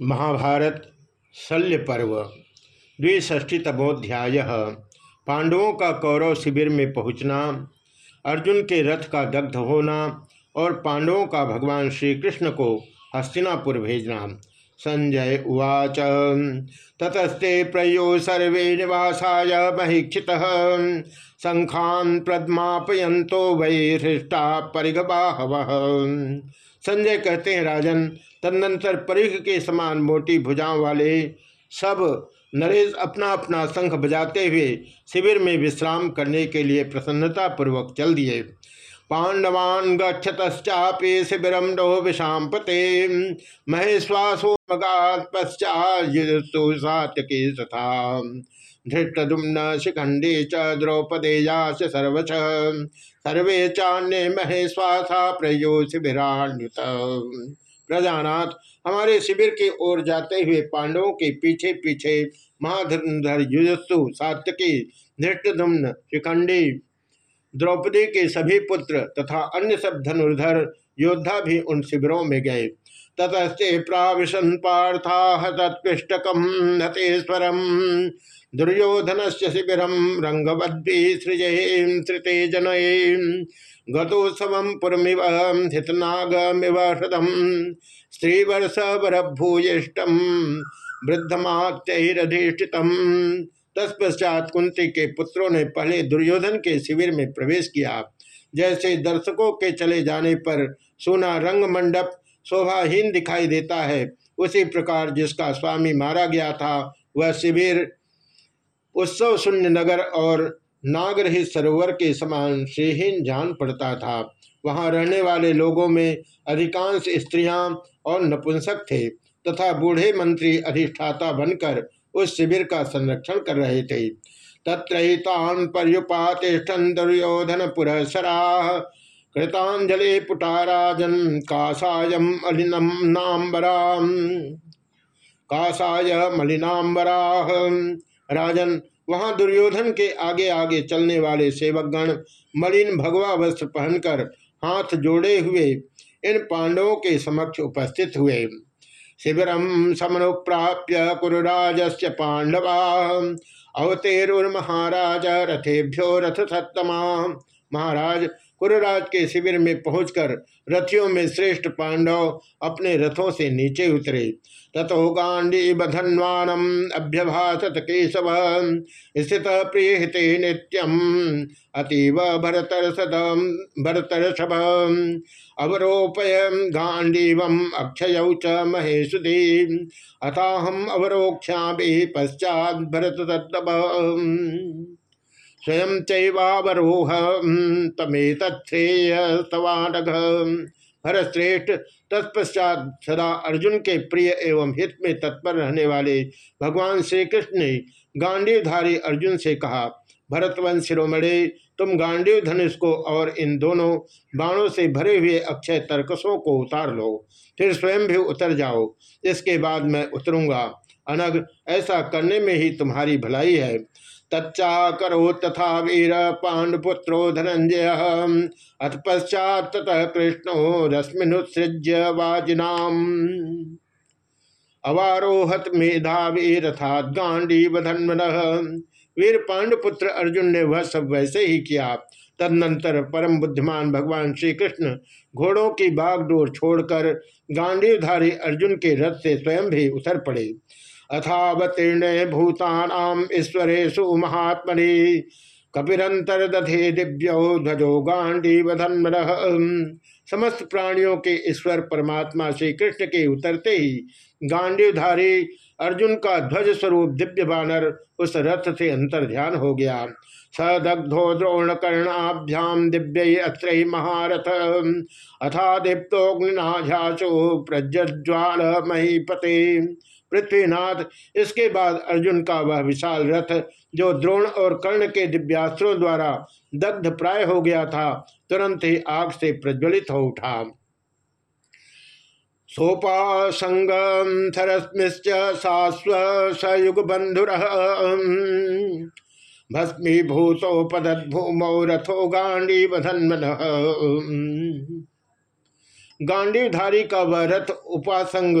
महाभारत शल्य पर्व द्विष्ठीतमोध्याय पांडवों का कौरव शिविर में पहुँचना, अर्जुन के रथ का दग्ध होना और पांडवों का भगवान श्री कृष्ण को हस्तिनापुर भेजना। संजय उवाच, ततस्ते प्रयो सर्वे निवासाय महीक्षित। शंखान प्रदमापयंतो वै हृष्टा परिघबाहव संजय कहते हैं, राजन तदनंतर परिघ के समान मोटी भुजाओं वाले सब नरेश अपना अपना शंख बजाते हुए शिविर में विश्राम करने के लिए प्रसन्नता पूर्वक चल दिए। पांडवान गच्छतश्चापि विषाम पते महेश्वासो मगात पश्चात तथा धृष्टुम्न शिखंडी च द्रौपदेयास सर्वश। सर्वे चान्य महेश्वासा प्रयो शिविरान्युत प्रजानाथ हमारे शिविर की ओर जाते हुए पांडवों के पीछे पीछे महाधर युजस्सु सात्यकी धृष्टुम्न शिखंडी, द्रौपदी के सभी पुत्र तथा अन्य सब धनुर्धर योद्धा भी उन शिविरों में गए। ततस्ते प्राविशन पार्था तत्कृष्टकम हतेश्वरम दुर्योधन से शिविरम रंगवद्वी सृजये श्रुते जनये गतोत्सव पुरमिव हितनागमिव हृदम स्त्रीवर्ष वरभूयिष्टम वृद्धमात्यधिष्ठितम तत्पश्चात कुंती के पुत्रों ने पहले दुर्योधन के शिविर में प्रवेश किया। जैसे दर्शकों के चले जाने पर सोना रंग मंडप शोभाहीन दिखाई देता है। उसी प्रकार जिसका स्वामी मारा गया था, वह शिविर उत्सव शून्य नगर और नागरहित सरोवर के समान श्रीहीन जान पड़ता था। वहाँ रहने वाले लोगों में अधिकांश स्त्रियाँ और नपुंसक थे तथा बूढ़े मंत्री अधिष्ठाता बनकर उस शिविर का संरक्षण कर रहे थे। तत्रहितान पर्युपातिष्ठन दुर्योधन पुरसरा कृतांजलि पुटाराजन कासायम अलिनम नाम्बरा कासाय मलिनाम्बरा। राजन, वहाँ दुर्योधन के आगे आगे चलने वाले सेवकगण मलिन भगवा वस्त्र पहनकर हाथ जोड़े हुए इन पांडवों के समक्ष उपस्थित हुए। शिविरम समनुप्राप्य कुरुराज से पांडवा, अवतेरुर्महाराज रथेभ्यो रथ सत्तमा महाराज कुरराज के शिविर में पहुंचकर रथियों में श्रेष्ठ पांडव अपने रथों से नीचे उतरे। तथो गांडी बधन्वानम अभ्यभाषत केशव, स्थित प्रिय हिते नित्यम, अतीव भरतर सदम भरतर शभ अवरोपय गांडीव अक्षय च महेशुदी। अथाहम अवरोक्षा पश्चात भरत तत्व स्वयं चैवावरोह तमे तत्थेयवानघ हरश्रेष्ठ तत्पश्चात सदा अर्जुन के प्रिय एवं हित में तत्पर रहने वाले भगवान श्री कृष्ण ने गांडीवधारी अर्जुन से कहा, भरतवंश शिरोमणे, तुम गांडीव धनुष को और इन दोनों बाणों से भरे हुए अक्षय तर्कसों को उतार लो, फिर स्वयं भी उतर जाओ, इसके बाद मैं उतरूँगा। अनग ऐसा करने में ही तुम्हारी भलाई है। तच्चा करो तथा वीर पांडुपुत्रो धनंजय अथ पश्चात ततः कृष्णो रश्मिनुत्सृज्य वाजिनाम। अवारोहत मेधावी रथात गांडी बधन्वन वीर पांडुपुत्र अर्जुन ने वह सब वैसे ही किया। तदनंतर परम बुद्धिमान भगवान श्री कृष्ण घोड़ों की बागडोर छोड़कर गांडीवधारी अर्जुन के रथ से स्वयं भी उतर पड़े। अथावतीर्ण भूतानाम ईश्वरेशु महात्मनि। कपिरंतर दधे दिव्यो ध्वजो गांडी वधन समस्त प्राणियों के ईश्वर परमात्मा श्री कृष्ण के उतरते ही गांडीवधारी अर्जुन का ध्वज स्वरूप दिव्य बानर उस रथ से अंतर ध्यान हो गया। सदग्धो द्रोण कर्णाभ्याम दिव्य अत्र महारथ। अथा दीप्तोग्निनाझाचो प्रज्ज्वाल महीपते पृथ्वीनाथ। इसके बाद अर्जुन का वह विशाल रथ, जो द्रोण और कर्ण के दिव्यास्त्रों द्वारा दग्ध प्राय हो गया था, तुरंत ही आग से प्रज्वलित हो उठा। सोपासंगम थरस्मिश्च सास्व सयुग बंधुर भस्मीभूतोपदूमौ रथो गांडी बधन्मन गांडीवधारी का वह रथ उपासंग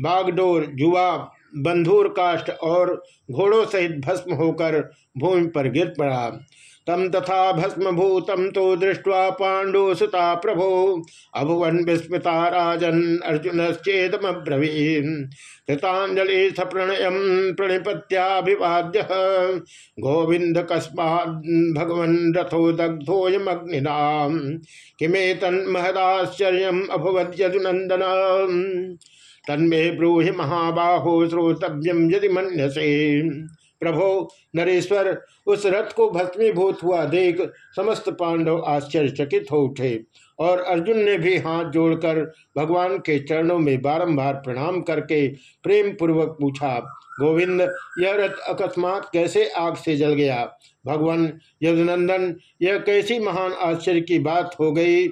बागडोर, जुआ, बंधुर काष्ठ और घोड़ों सहित भस्म होकर भूमि पर गिर पड़ा। तम तथा भस्मभूतम तो दृष्टवा पांडु सुता प्रभो। अभुवन विस्मृता राजन अर्जुन चेदमब्रवीन। कृतांजलि प्रणय प्रणिपत्याभिवाद्य। गोविंद कस्मा भगवन रथो किमे तन्महदाश्चर्य अभवद यदुनंदन तन्मे ब्रूहि महाबाहो श्रोतव्यम यदि मन्यसे। प्रभो नरेश्वर, उस रथ को भस्मीभूत हुआ देख समस्त पांडव आश्चर्यचकित हो उठे और अर्जुन ने भी हाथ जोड़कर भगवान के चरणों में बारंबार प्रणाम करके प्रेम पूर्वक पूछा, गोविंद, यह रथ अकस्मात कैसे आग से जल गया? भगवान यदुनंदन, यह कैसी महान आश्चर्य की बात हो गई?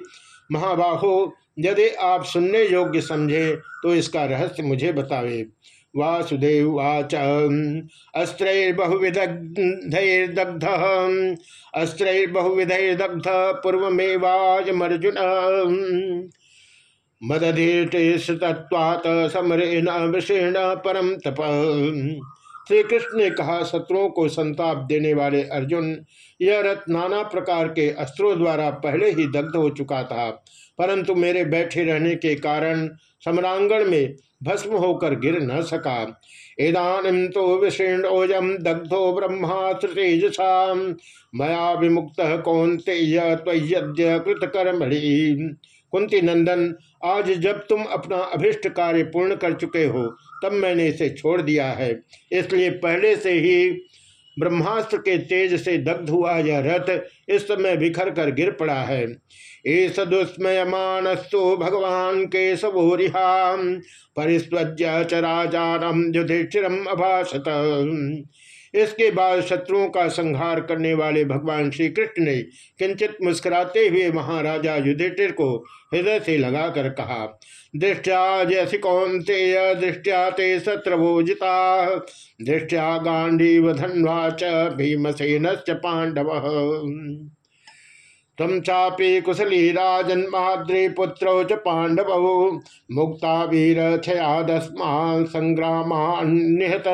महाबाहो यदि आप सुनने योग्य समझे तो इसका रहस्य मुझे बतावे। वासुदेव वाच। अस्त्रैर्बहुविधैर्दग्ध अस्त्रैर्बहुविधैर्दग्ध पूर्वमेवाजमर्जुन मदधीर्तत्वात् समरेण वृषेण परम तप। श्री कृष्ण ने कहा, शत्रुओं को संताप देने वाले अर्जुन, यह रथ नाना प्रकार के अस्त्रों द्वारा पहले ही दग्ध हो चुका था। परंतु मेरे बैठे रहने के कारण सम्रांगण में भस्म होकर गिर न सका। इदानीम तो विशीर्णोजम दग्धो ब्रह्मास्त्र मया विमुक्त कृत कर्मणि कुंती नंदन, आज जब तुम अपना अभिष्ट कार्य पूर्ण कर चुके हो तब मैंने इसे छोड़ दिया है। इसलिए पहले से ही ब्रह्मास्त्र के तेज से दग्ध हुआ यह रथ इस समय बिखर कर गिर पड़ा है। एस दुस्मयमानस्तु भगवान के सबोरिहा परिस्वज्य च राजानम युधिष्ठिरम अभाषत। इसके बाद शत्रुओं का संहार करने वाले भगवान श्री कृष्ण ने किंचित मुस्कुराते हुए महाराजा युधिष्ठिर को हृदय से लगाकर कहा, दृष्टिया जैसी कौनते दृष्टिया ते शत्रभोजिता। दृष्टिया गांडीव धन्वा भीमसेन पांडव। तम चापी कुशली राजन महाद्री पुत्र च पांडव। मुक्ता वीर छयादस्मा संग्राम निहत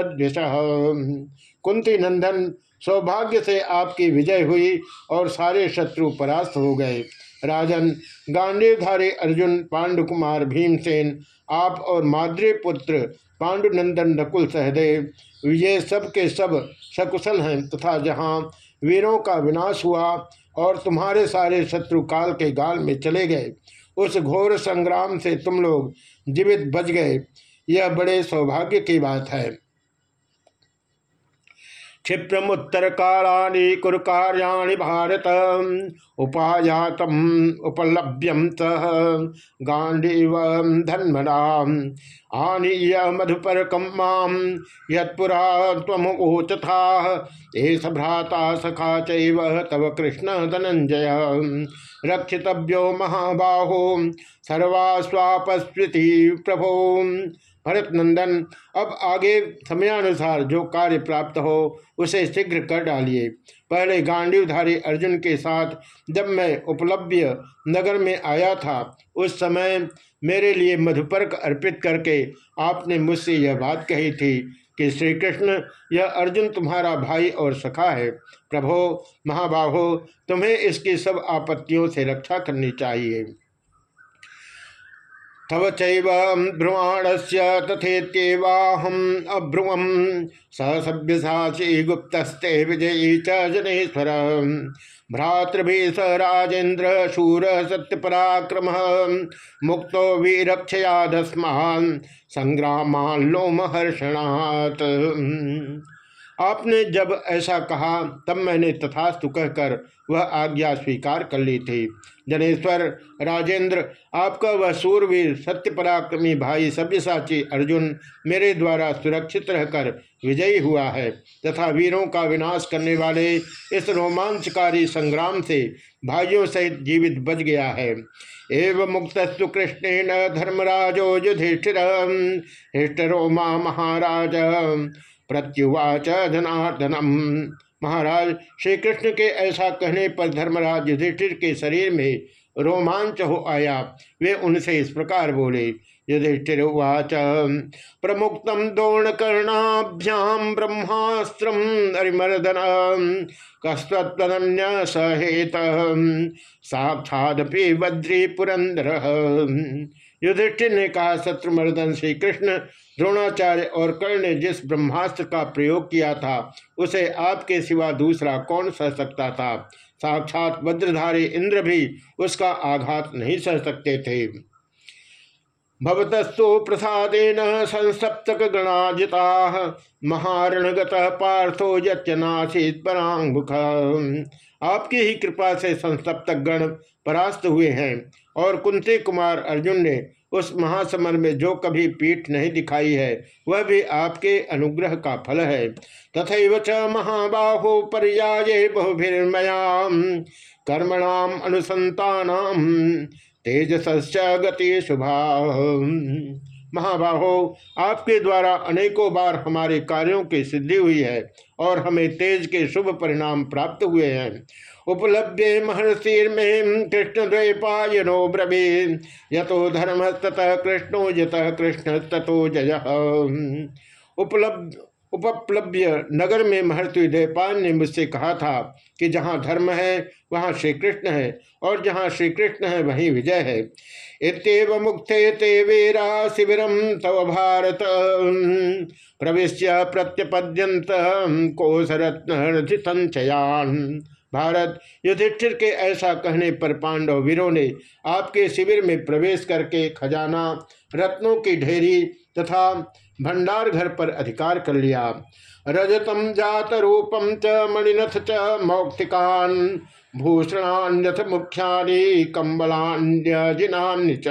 कुंती नंदन, सौभाग्य से आपकी विजय हुई और सारे शत्रु परास्त हो गए। राजन गांडीवधारी अर्जुन, पांडुकुमार भीमसेन, आप और माद्री पुत्र, पांडुनंदन नकुल सहदेव, ये सब के सब सकुशल हैं तथा जहाँ वीरों का विनाश हुआ और तुम्हारे सारे शत्रु काल के गाल में चले गए, उस घोर संग्राम से तुम लोग जीवित बच गए। यह बड़े सौभाग्य की बात है। क्षिप्रमुत्तर कालानि कुर कार्याणि भारत। उपायात उपलभ्यम तह गांडीव धन्मना आनीय मधुपरकम माम। यत्पुरा तमुचथा भ्राता सखा चैव तव कृष्ण धनंजय रक्षितव्यो महाबाहो। सर्वास्वापस्विति प्रभो। भरत नंदन अब आगे समयानुसार जो कार्य प्राप्त हो, उसे शीघ्र कर डालिए। पहले गांडीवधारी अर्जुन के साथ जब मैं उपलब्ध नगर में आया था, उस समय मेरे लिए मधुपर्क अर्पित करके आपने मुझसे यह बात कही थी कि श्री कृष्ण यह अर्जुन तुम्हारा भाई और सखा है। प्रभो, महाबाहो, तुम्हें इसकी सब आपत्तियों से रक्षा करनी चाहिए। तव च्रुवाण से तथेत्यवाहम अब्रुवम सभ्यसाची गुप्तस्ते विजयी च जनेश्वर। भ्रातृभि स राजेन्द्र शूर सत्यपराक्रम मुक्तो वीरक्षयादस्मान संग्रामाल्लोमहर्षणात् आपने जब ऐसा कहा, तब मैंने तथास्तु कहकर वह आज्ञा स्वीकार कर ली थी। जनेश्वर राजेंद्र, आपका वह सूरवीर सत्य पराक्रमी भाई सभ्यसाची अर्जुन मेरे द्वारा सुरक्षित रहकर विजयी हुआ है तथा वीरों का विनाश करने वाले इस रोमांचकारी संग्राम से भाइयों सहित जीवित बच गया है। एवं मुक्तस्तु कृष्णेन धर्मराजो युधिष्ठिर हृष्टरो महाराज। प्रत्युवाच जनार्दनम महाराज श्री कृष्ण के ऐसा कहने पर धर्मराज युधिष्ठिर के शरीर में रोमांच हो आया। वे उनसे इस प्रकार बोले युधिष्ठिर्वाच प्रमुक्त दोणकर्णाभ्याम ब्रह्मास्त्र अरिमर्दन। कस्तन्य सहेत साक्षादपि बद्री पुरंदर युधिष्ठिर ने कहा, शत्रुमर्दन श्री कृष्ण द्रोणाचार्य और कर्ण ने जिस ब्रह्मास्त्र का प्रयोग किया था, उसे आपके सिवा दूसरा कौन सह सकता था? साक्षात वज्रधारी इंद्र भी उसका आघात नहीं सह सकते थे। भवतस्तु प्रसादेन संसप्तक गणाजिता, महारणगत पार्थो यनाशित परांगुख आपकी ही कृपा से संसप्तक गण परास्त हुए हैं और कुंती कुमार अर्जुन ने उस महासमर में जो कभी पीठ नहीं दिखाई है, वह भी आपके अनुग्रह का फल है। तथा च महाबाहो पर्याये बहुभिर्मयाम, कर्मणाम अनुसंतानाम तेजस गति शुभा महाबाहो, आपके द्वारा अनेकों बार हमारे कार्यों की सिद्धि हुई है और हमें तेज के शुभ परिणाम प्राप्त हुए हैं। उपलब्धे में कृष्ण द्वैपायनो ब्रवी यतो धर्म ततः कृष्णो यत कृष्ण तथो जय। उपलब्ध उपप्लव्य नगर में महर्षि देवपाल ने मुझसे कहा था कि जहाँ धर्म है, वहाँ श्री कृष्ण है और जहाँ श्री कृष्ण है, वहीं विजय है। इतव मुक्ते ते वीरा शिविरम तव भारत। प्रवेश प्रत्यपद्यंत कोशरत्न संचयान भारत युधिष्ठिर के ऐसा कहने पर पांडव वीरों ने आपके शिविर में प्रवेश करके खजाना, रत्नों की ढेरी तथा भंडार घर पर अधिकार कर लिया। रजतम जात रूपम च मणिनथ च मौक्तिकान, भूषणान्यथ मुख्यानि कम्बलान्यजिनान्य च।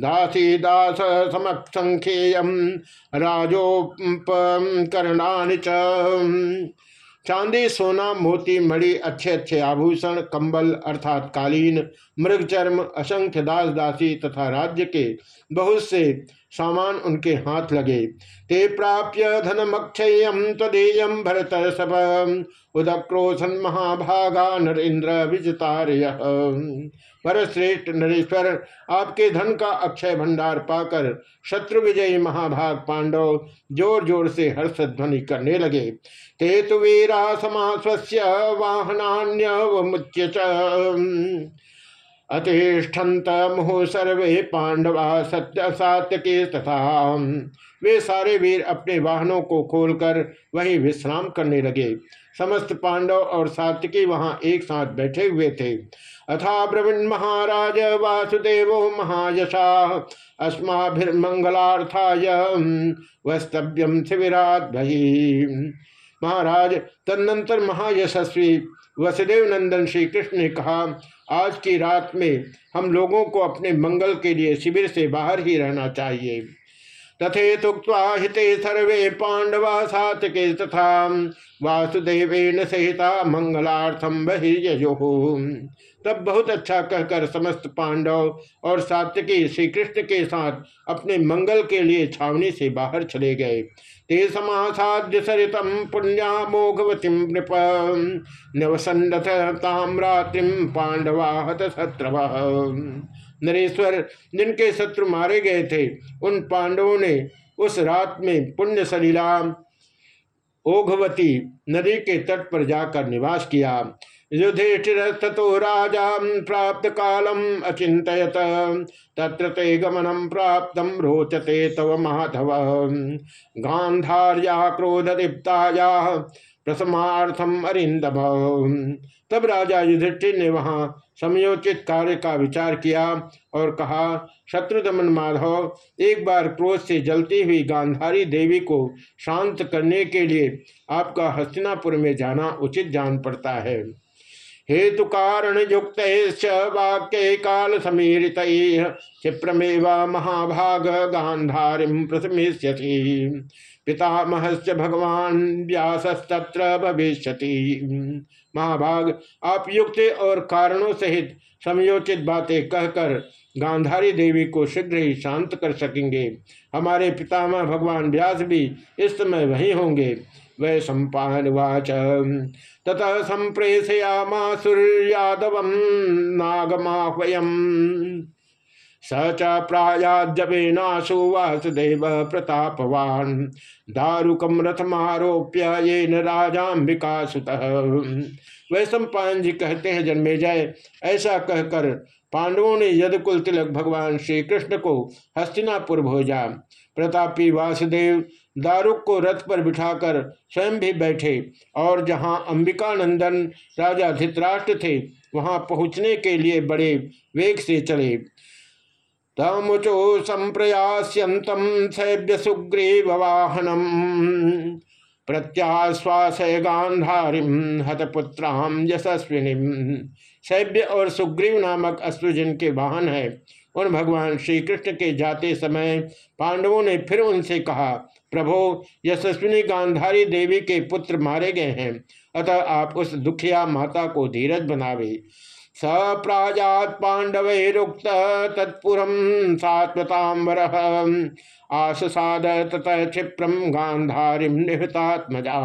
दासी दास समक्षेयम राजोपकरणानि च। चांदी, सोना, मोती, मणि अच्छे अच्छे आभूषण, कंबल अर्थात कालीन, मृगचर्म, असंख्य दास दासी तथा राज्य के बहुत से सामान उनके हाथ लगे। ते प्राप्य धनमक्षयम तदेयम भरत सब उदक्रोशन महाभागा नरेन्द्र विजतार्य। श्रेष्ठ नरेश्वर, आपके धन का अक्षय भंडार पाकर शत्रु विजयी महाभाग पांडव ज़ोर ज़ोर से हर्षध्वनि करने लगे। ते तो वीरा समास्वस्य वाहनान्य मुच्य अतिष्ठन्त मुह सर्वे पांडवा सत्य सात्य के तथा। वे सारे वीर अपने वाहनों को खोलकर वहीं विश्राम करने लगे। समस्त पांडव और सात्यकी वहाँ एक साथ बैठे हुए थे। अथा ब्रवीण महाराज वासुदेव महायशा अस्माभिर्मंगलार्थाय वस्तव्यम शिविरात भई महाराज, तदनंतर महायशस्वी वसुदेव नंदन श्री कृष्ण ने कहा, आज की रात में हम लोगों को अपने मंगल के लिए शिविर से बाहर ही रहना चाहिए। तथे तुक्ता हिते सर्वे पांडवा सातके तथा वासुदेव सहिता मंगलार्थम बहिर्यो तब बहुत अच्छा कहकर समस्त पांडव और सात्यकी श्री कृष्ण के साथ अपने मंगल के लिए छावनी से बाहर चले गए। ते सरितम पुण्या मोघवती नृप। नवसन्नथ ताम्रात्रिम पांडवा हत शत्रव नरेश्वर, जिनके शत्रु मारे गए थे, उन पांडवों ने उस रात में पुण्य सलीला ओघवती नदी के तट पर जाकर निवास किया। युधिष्ठिरस्तो राजा प्राप्त कालम अचिंतयत तत्र ते गमनम प्राप्त रोचते तव माधव। गांधार्या क्रोध दीप्ताया प्रसमार्थम अरिंदम तब राजा युधिष्ठिर ने वहाँ समयोचित कार्य का विचार किया और कहा, शत्रुदमन माधव, एक बार क्रोध से जलती हुई गांधारी देवी को शांत करने के लिए आपका हस्तिनापुर में जाना उचित जान पड़ता है। हेतु कारण युक्त वाक्य काल समीरित क्षिप्रमेव महाभाग गांधारी प्रथमिष्यति पितामहस्य भगवान व्यासस्तत्र भविष्य महाभाग, आप युक्त और कारणों सहित समयोचित बातें कहकर गांधारी देवी को शीघ्र ही शांत कर सकेंगे। हमारे पितामह भगवान व्यास भी इस समय वही होंगे। वै सम्पावाच ततः संप्रेषयामासुर्यादव नागमाह्वयम्। स च प्रायाजपेनाशु वासुदेव प्रतापवान। दारुकम रथमारोप्य ये न राजाम्बिका सुत वैश्व जी कहते हैं, जन्मे जय ऐसा कहकर पांडवों ने यदकुल तिलक भगवान श्री कृष्ण को हस्तिनापुर भोजा। प्रतापी वासुदेव दारुक को रथ पर बिठाकर स्वयं भी बैठे और जहाँ अंबिकानंदन राजा धित्राष्ट्र थे, वहाँ पहुँचने के लिए बड़े वेग से चले। तमुचो संप्रयास्यंतम सैभ्य सुग्रीव वाहनम प्रत्याश्वासय गांधारिम हतपुत्राम यशस्विनी। सैभ्य और सुग्रीव नामक अश्वजन के वाहन है उन भगवान श्री कृष्ण के जाते समय पांडवों ने फिर उनसे कहा, प्रभो, यशस्विनी गांधारी देवी के पुत्र मारे गए हैं, अतः आप उस दुखिया माता को धीरज बनावे। स प्राजात पांडवैरुक्त तत्पुरम सात्वतांबर आसाद तथा क्षिप्रम गांधारिम निहतात्मजा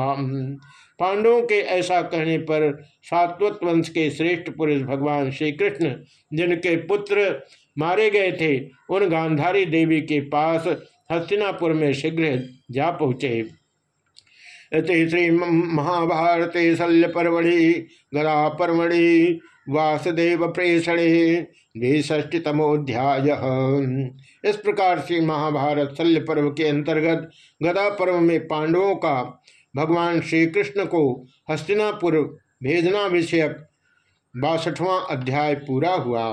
पांडवों के ऐसा कहने पर सात्वत वंश के श्रेष्ठ पुरुष भगवान श्री कृष्ण जिनके पुत्र मारे गए थे। उन गांधारी देवी के पास हस्तिनापुर में शीघ्र जा पहुँचे। श्री महाभारते शल्य परवड़ी गदा परवड़ी वासुदेव प्रेषणे द्विष्टितमोध्याय इस प्रकार से महाभारत शल्य पर्व के अंतर्गत गदा पर्व में पांडवों का भगवान श्री कृष्ण को हस्तिनापुर भेजना विषयक बासठवां अध्याय पूरा हुआ।